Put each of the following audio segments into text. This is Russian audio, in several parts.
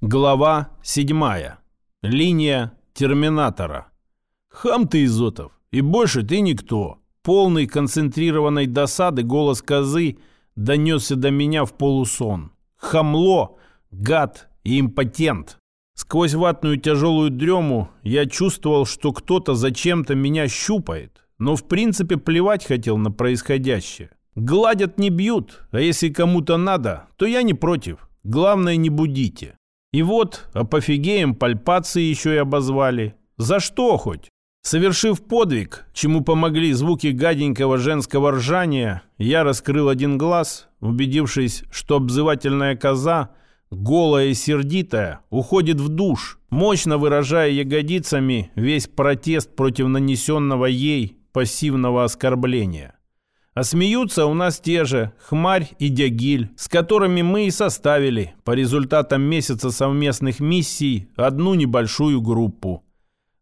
Глава 7. Линия терминатора. Хам ты, Изотов, и больше ты никто. Полный концентрированной досады голос козы донесся до меня в полусон. Хамло, гад и импотент. Сквозь ватную тяжелую дрему я чувствовал, что кто-то зачем-то меня щупает, но в принципе плевать хотел на происходящее. Гладят не бьют, а если кому-то надо, то я не против. Главное, не будите. И вот апофигеем пальпации еще и обозвали. За что хоть? Совершив подвиг, чему помогли звуки гаденького женского ржания, я раскрыл один глаз, убедившись, что обзывательная коза, голая и сердитая, уходит в душ, мощно выражая ягодицами весь протест против нанесенного ей пассивного оскорбления. А смеются у нас те же Хмарь и Дягиль, с которыми мы и составили по результатам месяца совместных миссий одну небольшую группу.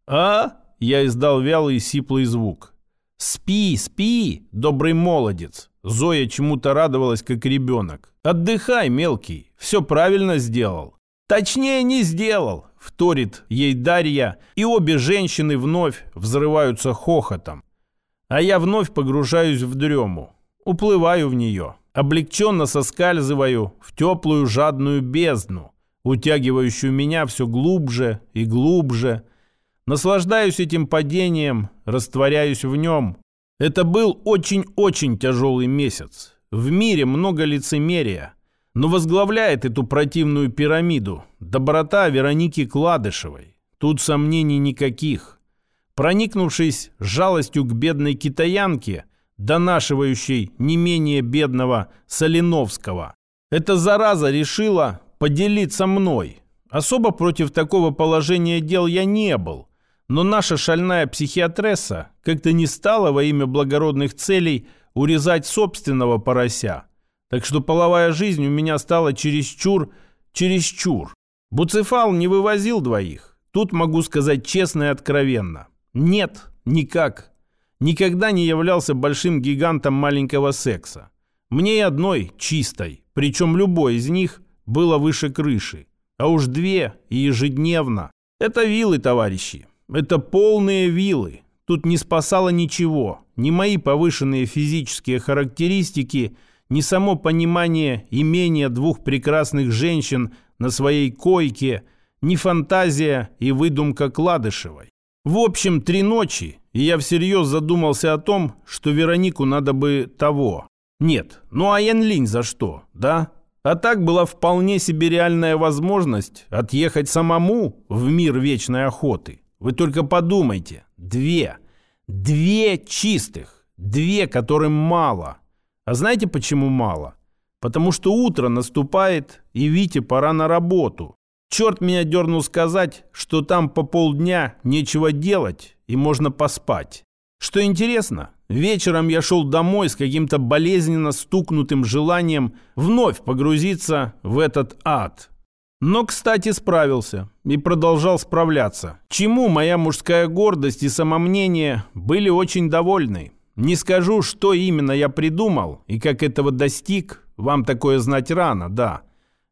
«А?» – я издал вялый и сиплый звук. «Спи, спи, добрый молодец!» Зоя чему-то радовалась, как ребенок. «Отдыхай, мелкий, все правильно сделал». «Точнее, не сделал», – вторит ей Дарья, и обе женщины вновь взрываются хохотом. А я вновь погружаюсь в дрему, уплываю в нее, облегченно соскальзываю в теплую жадную бездну, утягивающую меня все глубже и глубже. Наслаждаюсь этим падением, растворяюсь в нем. Это был очень-очень тяжелый месяц. В мире много лицемерия, но возглавляет эту противную пирамиду доброта Вероники Кладышевой. Тут сомнений никаких. Проникнувшись жалостью к бедной китаянке, донашивающей не менее бедного Соленовского, эта зараза решила поделиться мной. Особо против такого положения дел я не был, но наша шальная психиатресса как-то не стала во имя благородных целей урезать собственного порося. Так что половая жизнь у меня стала чересчур, чересчур. Буцефал не вывозил двоих. Тут могу сказать честно и откровенно. Нет, никак. Никогда не являлся большим гигантом маленького секса. Мне и одной чистой, причем любой из них было выше крыши. А уж две и ежедневно. Это вилы, товарищи. Это полные вилы. Тут не спасало ничего. Ни мои повышенные физические характеристики, ни само понимание имения двух прекрасных женщин на своей койке, ни фантазия и выдумка Кладышевой. В общем, три ночи, и я всерьез задумался о том, что Веронику надо бы того. Нет, ну а Янлинь за что, да? А так была вполне себе реальная возможность отъехать самому в мир вечной охоты. Вы только подумайте. Две. Две чистых. Две, которым мало. А знаете, почему мало? Потому что утро наступает, и Вите пора на работу. Черт меня дернул сказать, что там по полдня нечего делать и можно поспать. Что интересно, вечером я шел домой с каким-то болезненно стукнутым желанием вновь погрузиться в этот ад. Но, кстати, справился и продолжал справляться, чему моя мужская гордость и самомнение были очень довольны. Не скажу, что именно я придумал и как этого достиг, вам такое знать рано, да.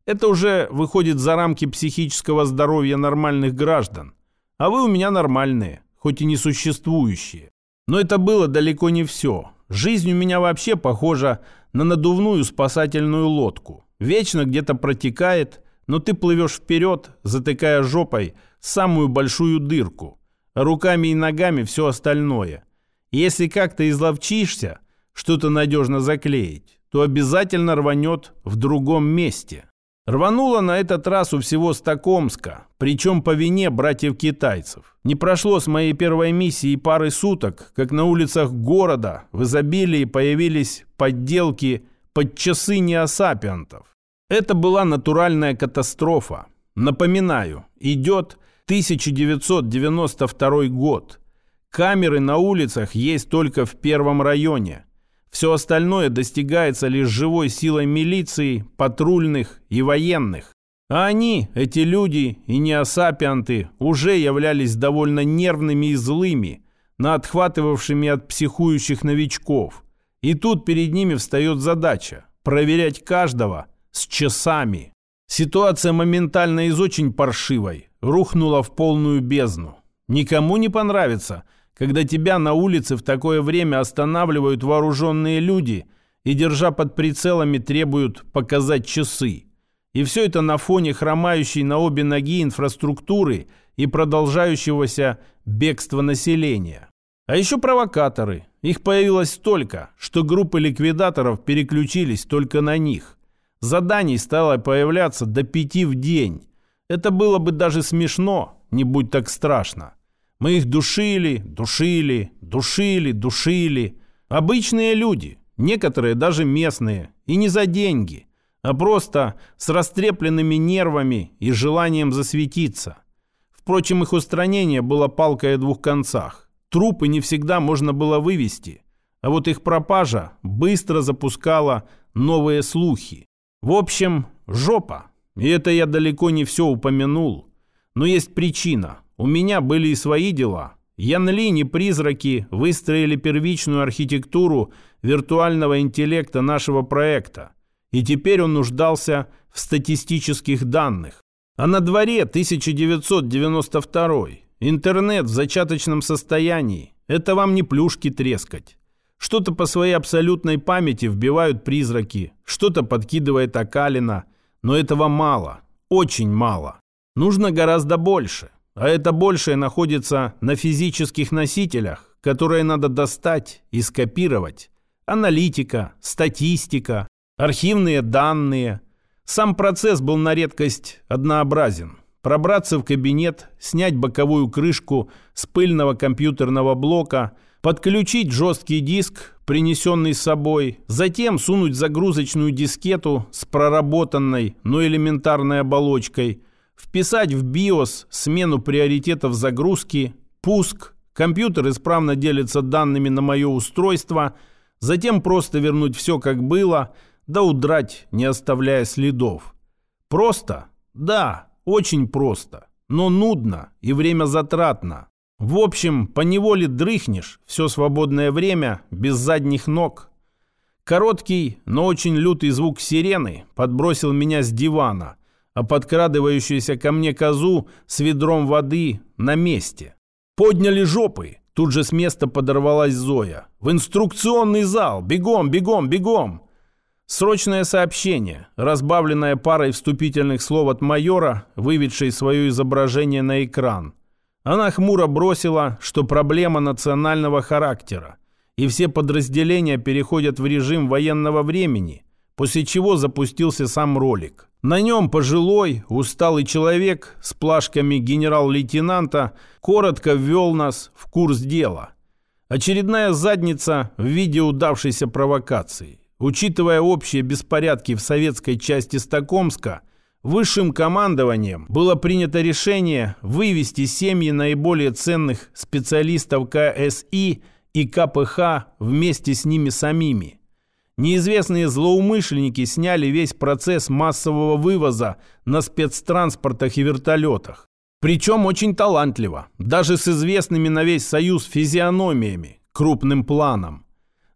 Это уже выходит за рамки психического здоровья нормальных граждан. А вы у меня нормальные, хоть и несуществующие. Но это было далеко не все. Жизнь у меня вообще похожа на надувную спасательную лодку. Вечно где-то протекает, но ты плывешь вперед, затыкая жопой самую большую дырку, руками и ногами все остальное. если как-то изловчишься что-то надежно заклеить, то обязательно рванет в другом месте. Рвануло на этот раз у всего Стокомска, причем по вине братьев-китайцев. Не прошло с моей первой миссии пары суток, как на улицах города в изобилии появились подделки под часы неосапиантов. Это была натуральная катастрофа. Напоминаю, идет 1992 год. Камеры на улицах есть только в первом районе. Все остальное достигается лишь живой силой милиции, патрульных и военных. А они, эти люди и неосапианты, уже являлись довольно нервными и злыми, наотхватывавшими от психующих новичков. И тут перед ними встает задача – проверять каждого с часами. Ситуация моментально из очень паршивой рухнула в полную бездну. Никому не понравится, когда тебя на улице в такое время останавливают вооруженные люди и, держа под прицелами, требуют показать часы. И все это на фоне хромающей на обе ноги инфраструктуры и продолжающегося бегства населения. А еще провокаторы. Их появилось столько, что группы ликвидаторов переключились только на них. Заданий стало появляться до пяти в день. Это было бы даже смешно, не будь так страшно. Мы их душили, душили, душили, душили. Обычные люди, некоторые даже местные, и не за деньги, а просто с растрепленными нервами и желанием засветиться. Впрочем, их устранение было палкой о двух концах. Трупы не всегда можно было вывести, а вот их пропажа быстро запускала новые слухи. В общем, жопа. И это я далеко не все упомянул. Но есть причина. У меня были и свои дела. Янлини призраки выстроили первичную архитектуру виртуального интеллекта нашего проекта. И теперь он нуждался в статистических данных. А на дворе 1992 Интернет в зачаточном состоянии. Это вам не плюшки трескать. Что-то по своей абсолютной памяти вбивают призраки, что-то подкидывает Акалина. Но этого мало, очень мало. Нужно гораздо больше. А это большее находится на физических носителях, которые надо достать и скопировать. Аналитика, статистика, архивные данные. Сам процесс был на редкость однообразен. Пробраться в кабинет, снять боковую крышку с пыльного компьютерного блока – подключить жесткий диск, принесенный с собой, затем сунуть загрузочную дискету с проработанной, но элементарной оболочкой, вписать в BIOS смену приоритетов загрузки, пуск, компьютер исправно делится данными на мое устройство, затем просто вернуть все как было, да удрать, не оставляя следов. Просто? Да, очень просто, но нудно и время затратно. В общем, поневоле дрыхнешь все свободное время без задних ног. Короткий, но очень лютый звук сирены подбросил меня с дивана, а подкрадывающуюся ко мне козу с ведром воды на месте. Подняли жопы. Тут же с места подорвалась Зоя. «В инструкционный зал! Бегом, бегом, бегом!» Срочное сообщение, разбавленное парой вступительных слов от майора, выведшей свое изображение на экран – она хмуро бросила, что проблема национального характера, и все подразделения переходят в режим военного времени, после чего запустился сам ролик. На нем пожилой, усталый человек с плашками генерал-лейтенанта коротко ввел нас в курс дела. Очередная задница в виде удавшейся провокации. Учитывая общие беспорядки в советской части Стокомска – Высшим командованием было принято решение вывести семьи наиболее ценных специалистов КСИ и КПХ вместе с ними самими. Неизвестные злоумышленники сняли весь процесс массового вывоза на спецтранспортах и вертолетах. Причем очень талантливо, даже с известными на весь Союз физиономиями, крупным планом.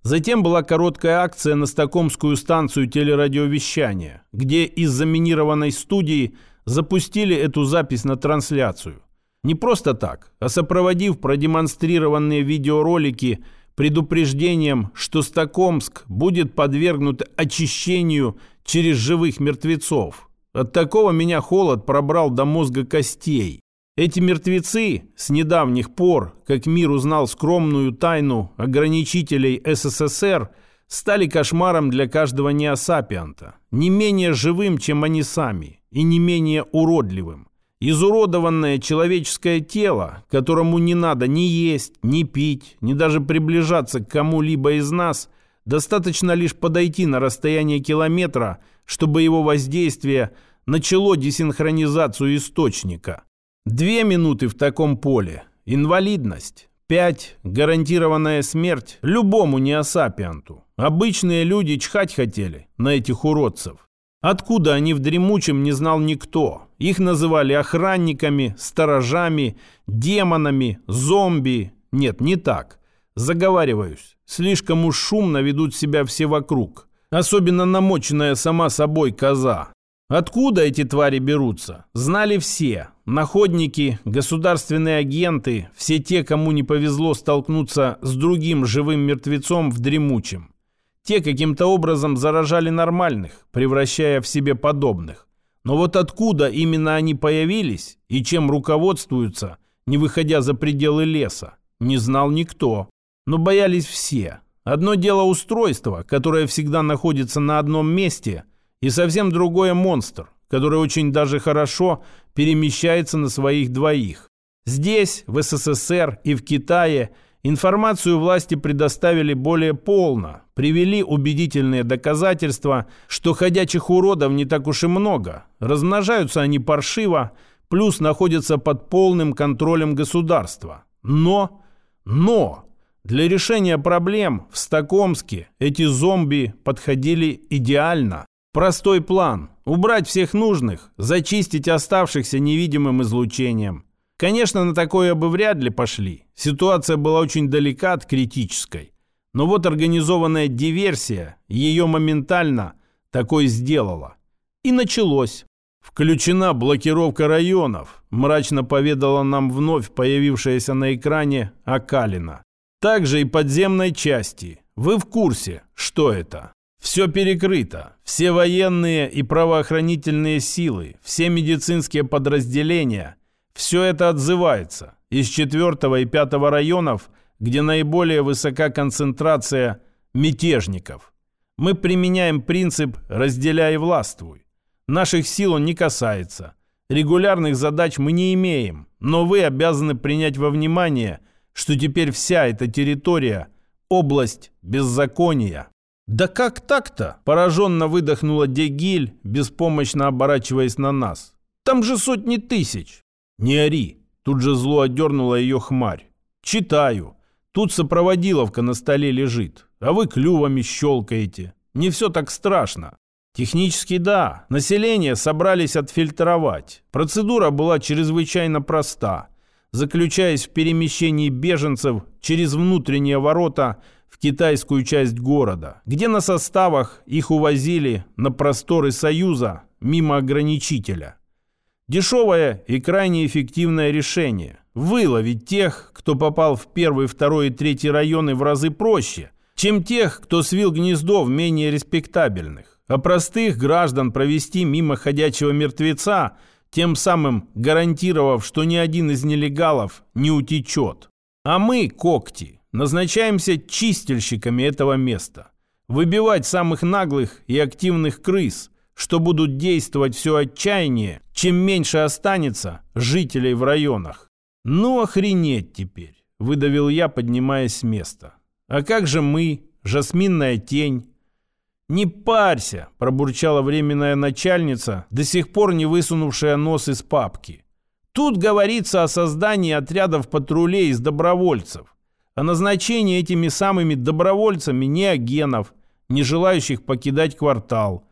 Затем была короткая акция на Стокомскую станцию телерадиовещания, где из заминированной студии запустили эту запись на трансляцию. Не просто так, а сопроводив продемонстрированные видеоролики предупреждением, что Стокомск будет подвергнут очищению через живых мертвецов. От такого меня холод пробрал до мозга костей. Эти мертвецы с недавних пор, как мир узнал скромную тайну ограничителей СССР, стали кошмаром для каждого неосапианта, не менее живым, чем они сами, и не менее уродливым. Изуродованное человеческое тело, которому не надо ни есть, ни пить, ни даже приближаться к кому-либо из нас, достаточно лишь подойти на расстояние километра, чтобы его воздействие начало десинхронизацию источника – Две минуты в таком поле. Инвалидность. Пять. Гарантированная смерть любому неосапианту. Обычные люди чхать хотели на этих уродцев. Откуда они в дремучем не знал никто. Их называли охранниками, сторожами, демонами, зомби. Нет, не так. Заговариваюсь. Слишком уж шумно ведут себя все вокруг. Особенно намоченная сама собой коза. Откуда эти твари берутся? Знали все. Находники, государственные агенты, все те, кому не повезло столкнуться с другим живым мертвецом в дремучем. Те каким-то образом заражали нормальных, превращая в себе подобных. Но вот откуда именно они появились и чем руководствуются, не выходя за пределы леса, не знал никто. Но боялись все. Одно дело устройство, которое всегда находится на одном месте, и совсем другое монстр, который очень даже хорошо перемещается на своих двоих. Здесь, в СССР и в Китае, информацию власти предоставили более полно, привели убедительные доказательства, что ходячих уродов не так уж и много, размножаются они паршиво, плюс находятся под полным контролем государства. Но, но, для решения проблем в Стокомске эти зомби подходили идеально. Простой план – убрать всех нужных, зачистить оставшихся невидимым излучением. Конечно, на такое бы вряд ли пошли. Ситуация была очень далека от критической. Но вот организованная диверсия ее моментально такой сделала. И началось. «Включена блокировка районов», – мрачно поведала нам вновь появившаяся на экране Акалина. «Также и подземной части. Вы в курсе, что это?» Все перекрыто. Все военные и правоохранительные силы, все медицинские подразделения. Все это отзывается. Из четвертого и пятого районов, где наиболее высока концентрация мятежников. Мы применяем принцип «разделяй и властвуй». Наших сил он не касается. Регулярных задач мы не имеем, но вы обязаны принять во внимание, что теперь вся эта территория – область беззакония. «Да как так-то?» – пораженно выдохнула Дегиль, беспомощно оборачиваясь на нас. «Там же сотни тысяч!» «Не ори!» – тут же зло одернула ее хмарь. «Читаю. Тут сопроводиловка на столе лежит, а вы клювами щелкаете. Не все так страшно. Технически да, население собрались отфильтровать. Процедура была чрезвычайно проста. Заключаясь в перемещении беженцев через внутренние ворота – в китайскую часть города, где на составах их увозили на просторы Союза мимо ограничителя. Дешевое и крайне эффективное решение – выловить тех, кто попал в первый, второй и третий районы в разы проще, чем тех, кто свил гнездо в менее респектабельных, а простых граждан провести мимо ходячего мертвеца, тем самым гарантировав, что ни один из нелегалов не утечет. А мы, когти, назначаемся чистильщиками этого места. Выбивать самых наглых и активных крыс, что будут действовать все отчаяннее, чем меньше останется жителей в районах. Ну охренеть теперь, выдавил я, поднимаясь с места. А как же мы, жасминная тень? «Не парься!» – пробурчала временная начальница, до сих пор не высунувшая нос из папки. «Тут говорится о создании отрядов патрулей из добровольцев о назначении этими самыми добровольцами неогенов, не желающих покидать квартал.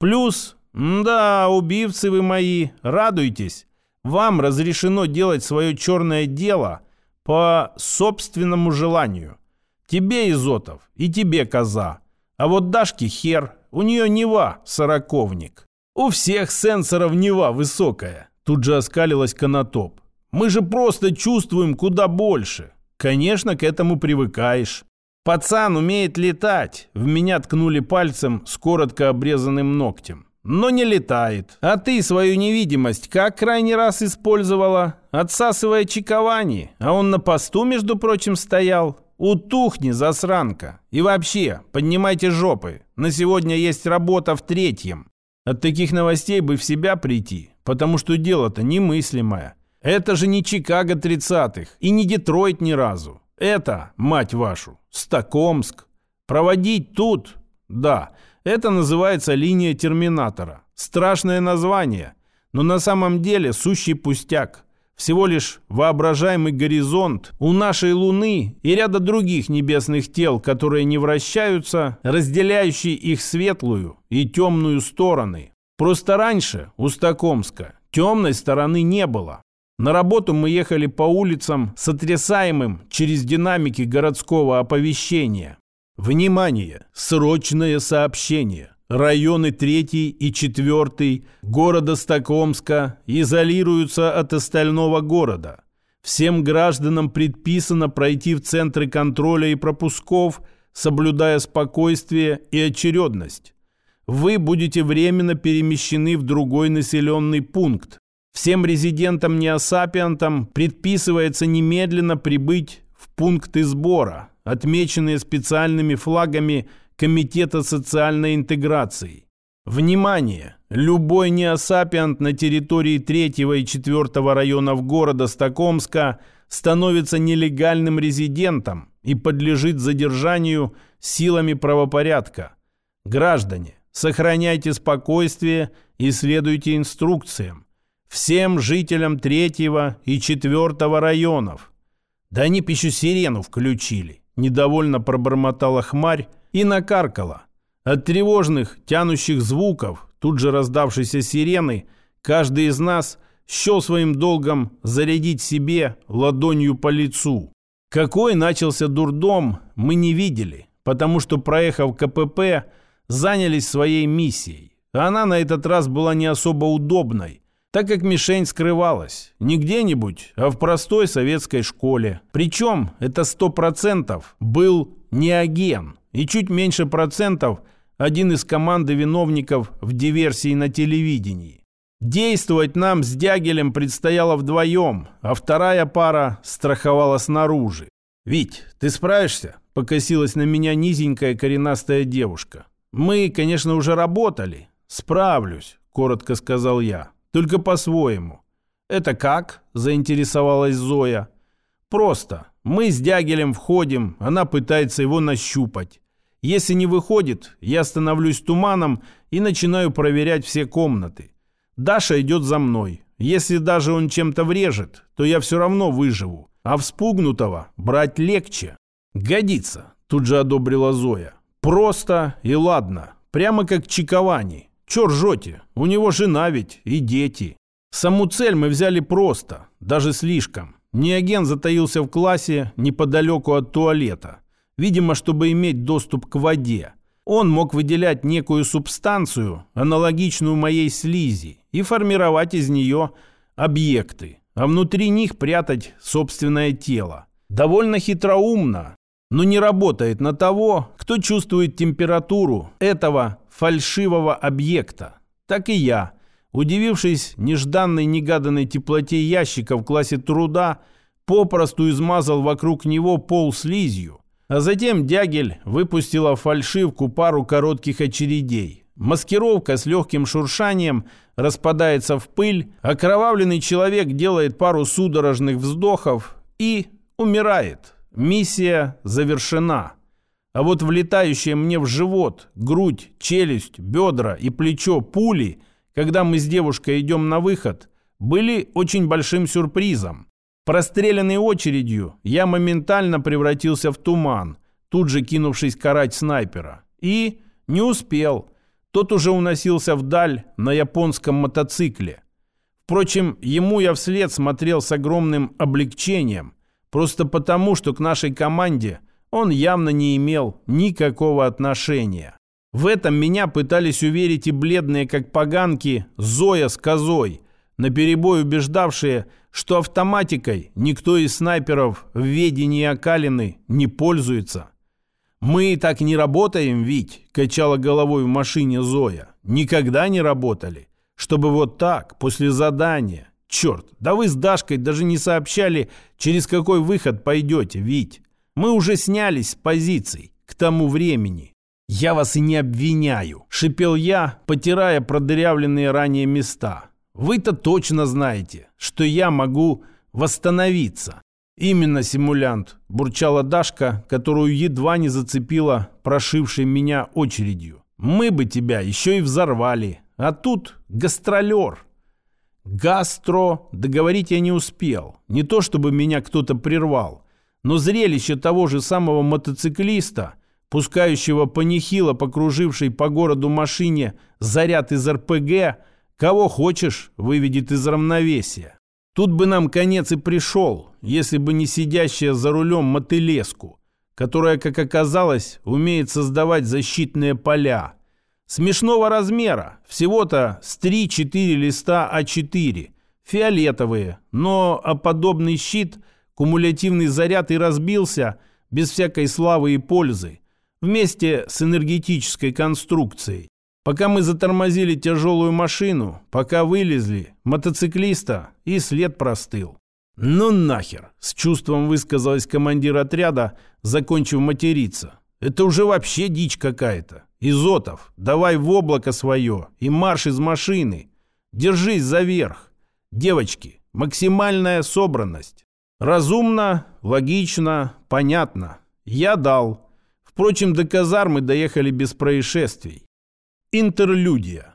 Плюс, да, убивцы вы мои, радуйтесь, вам разрешено делать свое черное дело по собственному желанию. Тебе, Изотов, и тебе, Коза. А вот Дашке хер, у нее Нева, сороковник. У всех сенсоров Нева высокая. Тут же оскалилась Конотоп. Мы же просто чувствуем куда больше. Конечно, к этому привыкаешь. Пацан умеет летать. В меня ткнули пальцем с коротко обрезанным ногтем. Но не летает. А ты свою невидимость как крайний раз использовала? Отсасывая чекование. А он на посту, между прочим, стоял. Утухни, засранка. И вообще, поднимайте жопы. На сегодня есть работа в третьем. От таких новостей бы в себя прийти, потому что дело-то немыслимое. Это же не Чикаго 30-х и не Детройт ни разу. Это, мать вашу, Стокомск. Проводить тут, да, это называется линия терминатора. Страшное название, но на самом деле сущий пустяк. Всего лишь воображаемый горизонт у нашей Луны и ряда других небесных тел, которые не вращаются, разделяющие их светлую и темную стороны. Просто раньше у Стокомска темной стороны не было. На работу мы ехали по улицам, сотрясаемым через динамики городского оповещения. Внимание! Срочное сообщение! районы 3 и 4 города Стокомска изолируются от остального города. Всем гражданам предписано пройти в центры контроля и пропусков, соблюдая спокойствие и очередность. Вы будете временно перемещены в другой населенный пункт. Всем резидентам-неосапиантам предписывается немедленно прибыть в пункты сбора, отмеченные специальными флагами Комитета социальной интеграции. Внимание! Любой неосапиант на территории 3 и 4 районов города Стокомска становится нелегальным резидентом и подлежит задержанию силами правопорядка. Граждане, сохраняйте спокойствие и следуйте инструкциям. Всем жителям 3 и 4 районов. Да они пищу сирену включили. Недовольно пробормотала хмарь и накаркала. От тревожных, тянущих звуков, тут же раздавшейся сирены, каждый из нас счел своим долгом зарядить себе ладонью по лицу. Какой начался дурдом, мы не видели, потому что, проехав КПП, занялись своей миссией. Она на этот раз была не особо удобной, так как мишень скрывалась не где-нибудь, а в простой советской школе. Причем это сто процентов был не агент и чуть меньше процентов один из команды виновников в диверсии на телевидении. Действовать нам с Дягелем предстояло вдвоем, а вторая пара страховала снаружи. «Вить, ты справишься?» – покосилась на меня низенькая коренастая девушка. «Мы, конечно, уже работали». «Справлюсь», – коротко сказал я. «Только по-своему». «Это как?» – заинтересовалась Зоя. «Просто. Мы с Дягелем входим, она пытается его нащупать. Если не выходит, я становлюсь туманом и начинаю проверять все комнаты. Даша идет за мной. Если даже он чем-то врежет, то я все равно выживу. А вспугнутого брать легче. Годится, тут же одобрила Зоя. Просто и ладно. Прямо как Чиковани. Че ржете? У него жена ведь и дети. Саму цель мы взяли просто, даже слишком. Неоген затаился в классе неподалеку от туалета видимо, чтобы иметь доступ к воде. Он мог выделять некую субстанцию, аналогичную моей слизи, и формировать из нее объекты, а внутри них прятать собственное тело. Довольно хитроумно, но не работает на того, кто чувствует температуру этого фальшивого объекта. Так и я, удивившись нежданной негаданной теплоте ящика в классе труда, попросту измазал вокруг него пол слизью, а затем Дягель выпустила в фальшивку пару коротких очередей. Маскировка с легким шуршанием распадается в пыль, окровавленный человек делает пару судорожных вздохов и умирает. Миссия завершена. А вот влетающие мне в живот, грудь, челюсть, бедра и плечо пули, когда мы с девушкой идем на выход, были очень большим сюрпризом. Простреленный очередью, я моментально превратился в туман, тут же кинувшись карать снайпера. И не успел. Тот уже уносился вдаль на японском мотоцикле. Впрочем, ему я вслед смотрел с огромным облегчением, просто потому, что к нашей команде он явно не имел никакого отношения. В этом меня пытались уверить и бледные, как поганки, Зоя с козой, наперебой убеждавшие, что автоматикой никто из снайперов в ведении Акалины не пользуется. «Мы так не работаем, Вить», – качала головой в машине Зоя. «Никогда не работали. Чтобы вот так, после задания. Черт, да вы с Дашкой даже не сообщали, через какой выход пойдете, Вить. Мы уже снялись с позиций к тому времени». «Я вас и не обвиняю», – шипел я, потирая продырявленные ранее места. Вы-то точно знаете, что я могу восстановиться. Именно симулянт, бурчала Дашка, которую едва не зацепила прошившей меня очередью. Мы бы тебя еще и взорвали. А тут гастролер. Гастро договорить я не успел. Не то чтобы меня кто-то прервал. Но зрелище того же самого мотоциклиста, пускающего панихило покружившей по городу машине заряд из РПГ, Кого хочешь, выведет из равновесия. Тут бы нам конец и пришел, если бы не сидящая за рулем мотылеску, которая, как оказалось, умеет создавать защитные поля. Смешного размера, всего-то с 3-4 листа А4, фиолетовые, но а подобный щит, кумулятивный заряд и разбился без всякой славы и пользы, вместе с энергетической конструкцией. Пока мы затормозили тяжелую машину, пока вылезли, мотоциклиста и след простыл. «Ну нахер!» – с чувством высказалась командир отряда, закончив материться. «Это уже вообще дичь какая-то. Изотов, давай в облако свое и марш из машины. Держись за верх. Девочки, максимальная собранность. Разумно, логично, понятно. Я дал. Впрочем, до казармы доехали без происшествий. Интерлюдия.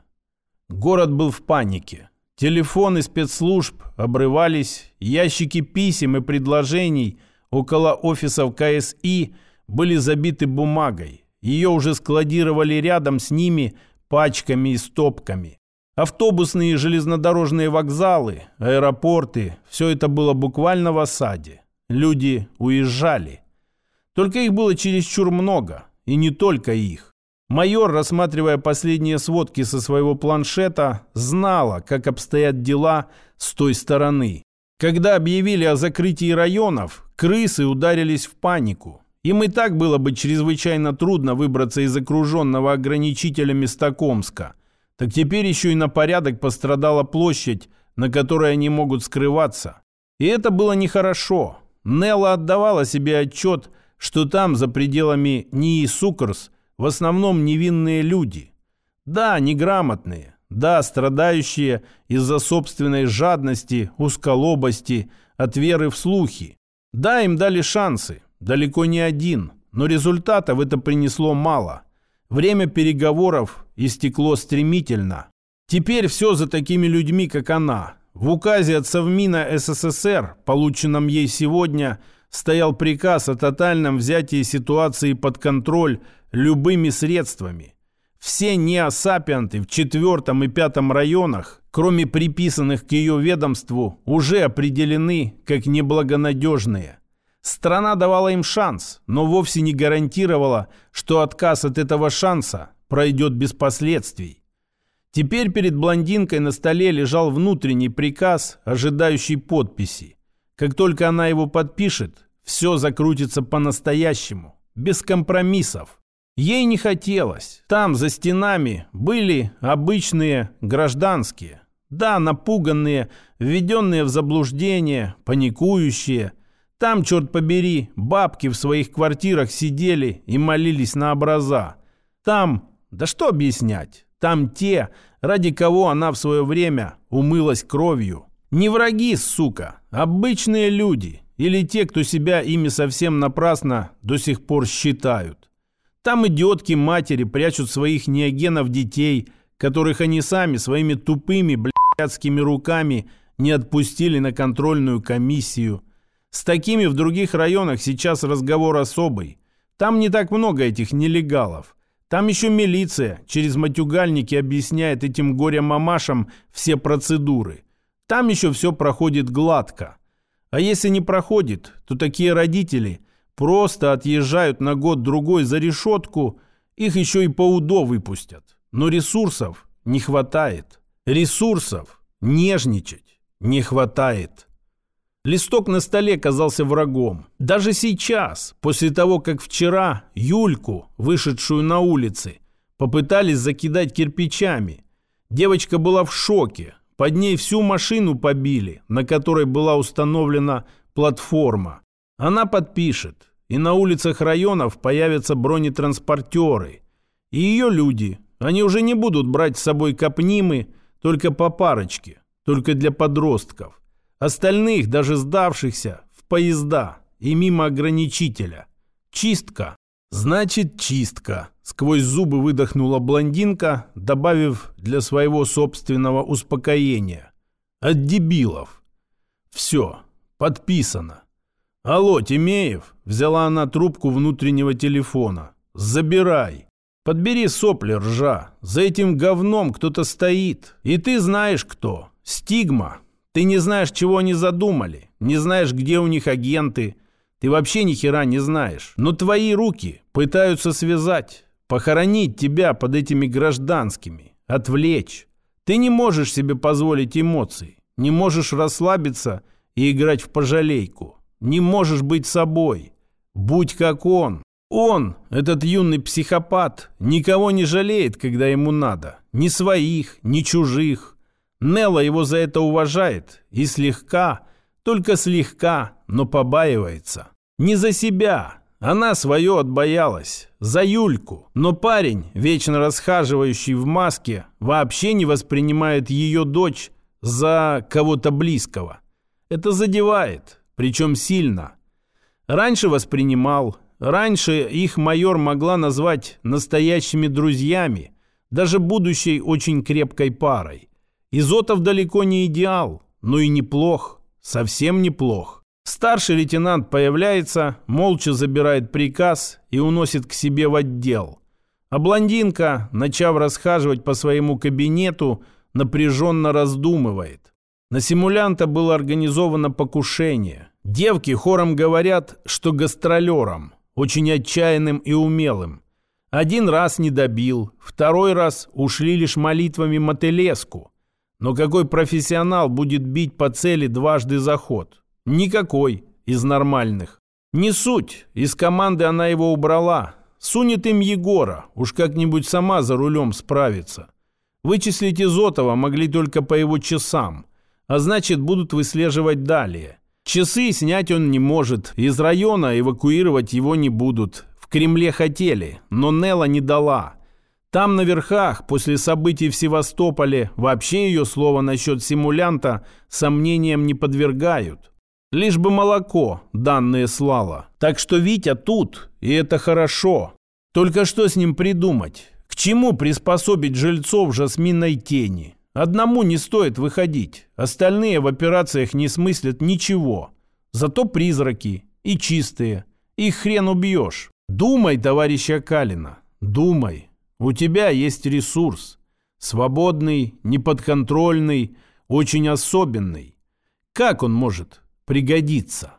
Город был в панике. Телефоны спецслужб обрывались, ящики писем и предложений около офисов КСИ были забиты бумагой. Ее уже складировали рядом с ними пачками и стопками. Автобусные и железнодорожные вокзалы, аэропорты – все это было буквально в осаде. Люди уезжали. Только их было чересчур много, и не только их. Майор, рассматривая последние сводки со своего планшета, знала, как обстоят дела с той стороны. Когда объявили о закрытии районов, крысы ударились в панику. Им и так было бы чрезвычайно трудно выбраться из окруженного ограничителями Стокомска. Так теперь еще и на порядок пострадала площадь, на которой они могут скрываться. И это было нехорошо. Нелла отдавала себе отчет, что там, за пределами НИИ Сукарс, в основном невинные люди. Да, неграмотные, да, страдающие из-за собственной жадности, усколобости, от веры в слухи. Да, им дали шансы, далеко не один, но результатов это принесло мало. Время переговоров истекло стремительно. Теперь все за такими людьми, как она. В указе от Совмина СССР, полученном ей сегодня, стоял приказ о тотальном взятии ситуации под контроль любыми средствами. Все неосапианты в четвертом и пятом районах, кроме приписанных к ее ведомству, уже определены как неблагонадежные. Страна давала им шанс, но вовсе не гарантировала, что отказ от этого шанса пройдет без последствий. Теперь перед блондинкой на столе лежал внутренний приказ, ожидающий подписи. Как только она его подпишет, все закрутится по-настоящему, без компромиссов. Ей не хотелось. Там, за стенами, были обычные гражданские. Да, напуганные, введенные в заблуждение, паникующие. Там, черт побери, бабки в своих квартирах сидели и молились на образа. Там, да что объяснять, там те, ради кого она в свое время умылась кровью. Не враги, сука, обычные люди или те, кто себя ими совсем напрасно до сих пор считают. Там идиотки матери прячут своих неогенов детей, которых они сами своими тупыми блядскими руками не отпустили на контрольную комиссию. С такими в других районах сейчас разговор особый. Там не так много этих нелегалов. Там еще милиция через матюгальники объясняет этим горе-мамашам все процедуры. Там еще все проходит гладко. А если не проходит, то такие родители просто отъезжают на год-другой за решетку, их еще и по УДО выпустят. Но ресурсов не хватает. Ресурсов нежничать не хватает. Листок на столе казался врагом. Даже сейчас, после того, как вчера Юльку, вышедшую на улицы, попытались закидать кирпичами, девочка была в шоке. Под ней всю машину побили, на которой была установлена платформа. Она подпишет, и на улицах районов появятся бронетранспортеры. И ее люди, они уже не будут брать с собой капнимы только по парочке, только для подростков. Остальных, даже сдавшихся, в поезда и мимо ограничителя. Чистка. Значит, чистка. Сквозь зубы выдохнула блондинка, добавив для своего собственного успокоения. От дебилов. Все, подписано. «Алло, Тимеев!» — взяла она трубку внутреннего телефона. «Забирай! Подбери сопли, ржа! За этим говном кто-то стоит! И ты знаешь кто! Стигма! Ты не знаешь, чего они задумали, не знаешь, где у них агенты, ты вообще ни хера не знаешь. Но твои руки пытаются связать, похоронить тебя под этими гражданскими, отвлечь. Ты не можешь себе позволить эмоций, не можешь расслабиться и играть в пожалейку, не можешь быть собой. Будь как он. Он, этот юный психопат, никого не жалеет, когда ему надо. Ни своих, ни чужих. Нелла его за это уважает и слегка, только слегка, но побаивается. Не за себя, она свое отбоялась, за Юльку. Но парень, вечно расхаживающий в маске, вообще не воспринимает ее дочь за кого-то близкого. Это задевает, причем сильно. Раньше воспринимал, раньше их майор могла назвать настоящими друзьями, даже будущей очень крепкой парой. Изотов далеко не идеал, но и неплох, совсем неплох. Старший лейтенант появляется, молча забирает приказ и уносит к себе в отдел. А блондинка, начав расхаживать по своему кабинету, напряженно раздумывает. На симулянта было организовано покушение. Девки хором говорят, что гастролером, очень отчаянным и умелым. Один раз не добил, второй раз ушли лишь молитвами Мотелеску. Но какой профессионал будет бить по цели дважды заход? Никакой из нормальных. Не суть, из команды она его убрала. Сунет им Егора, уж как-нибудь сама за рулем справится. Вычислить Изотова могли только по его часам, а значит будут выслеживать далее. Часы снять он не может, из района эвакуировать его не будут. В Кремле хотели, но Нелла не дала. Там на верхах, после событий в Севастополе, вообще ее слово насчет симулянта сомнениям не подвергают. Лишь бы молоко данные слало. Так что Витя тут, и это хорошо. Только что с ним придумать? К чему приспособить жильцов жасминной тени? Одному не стоит выходить. Остальные в операциях не смыслят ничего. Зато призраки. И чистые. Их хрен убьешь. Думай, товарищ Акалина. Думай. У тебя есть ресурс. Свободный, неподконтрольный, очень особенный. Как он может пригодится.